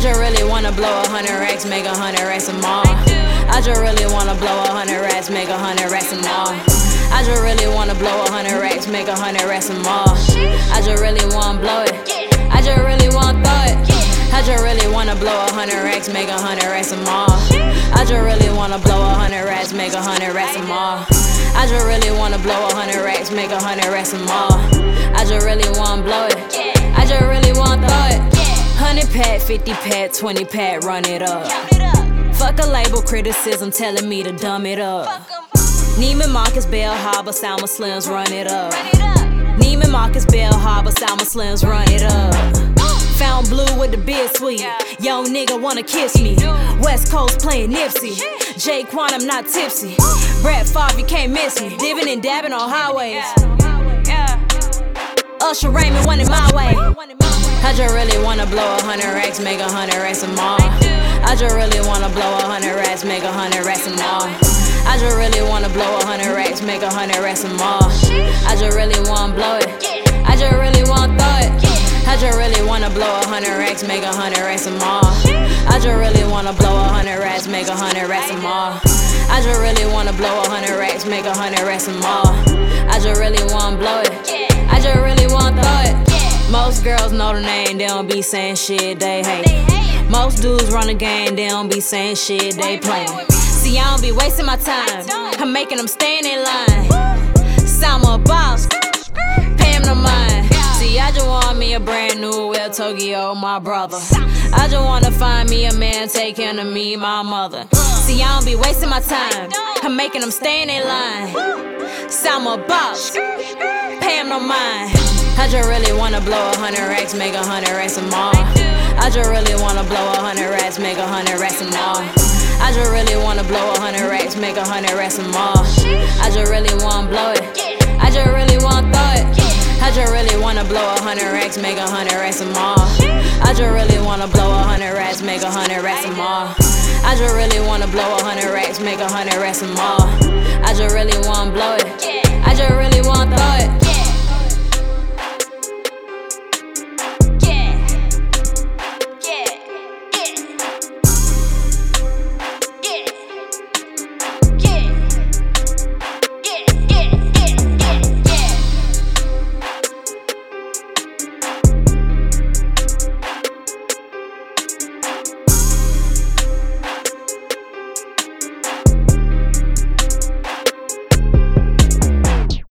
just really wanna blow a hundred racks, make a hundred racks and more. I just really wanna blow a hundred racks, make a hundred racks and more. I just really wanna blow a hundred racks, make a hundred racks and more. I just really wanna blow it. I just really wanna throw it. I just really wanna blow a hundred racks, make a hundred racks and more. I just really wanna blow a hundred racks, make a hundred racks and more. I just really wanna blow a hundred racks, make a hundred racks and more. I just really wanna blow Hundred pack, fifty pack, twenty pack, run it up. Fuck a label criticism telling me to dumb it up. Neiman Marcus, Bal Harbour, Salma Slims, run it up. Neiman Marcus, Bal Harbour, Salma Slims, run it up. Found blue with the beard sweet. Young nigga wanna kiss me. West Coast playing Nipsey. Jay Quan, I'm not tipsy. Brett Favre, you can't miss me. Dipping and dabbing on highways. Usher Raymond wanted my way. I just really wanna blow a hundred racks, make a hundred racks and more. I just really wanna blow a hundred racks, make a hundred racks and more. I just really wanna blow a hundred racks, make a hundred racks and more. I just really wanna blow it. I just really wanna throw it. I just really wanna blow a hundred racks, make a hundred racks and more. I just really wanna blow a hundred racks, make a hundred racks and more. I just really wanna blow a hundred racks, make a hundred racks and more. I just really wanna blow it. Girls know the name, they don't be saying shit, they hate. Most dudes run the game, they don't be saying shit, they playin'. See, I don't be wasting my time, I'm making them stand in line. Sound a boss, pay him no mind. See, I just want me a brand new Will Tokyo, my brother. I just wanna find me a man, take care of me, my mother. See, I don't be wasting my time, I'm making them stand in line. Sound a boss, pay him no mind. I just really wanna blow a hundred racks, make a hundred racks and more. I just really wanna blow a hundred racks, make a hundred racks and more. I just really wanna blow a hundred racks, make a hundred racks and more. I just really wanna blow it. I just really wanna throw it. I just really wanna blow a hundred racks, make a hundred racks and more. I just really wanna blow a hundred racks, make a hundred racks and more. I just really wanna blow a hundred racks, make a hundred racks and more. I just really wanna blow it.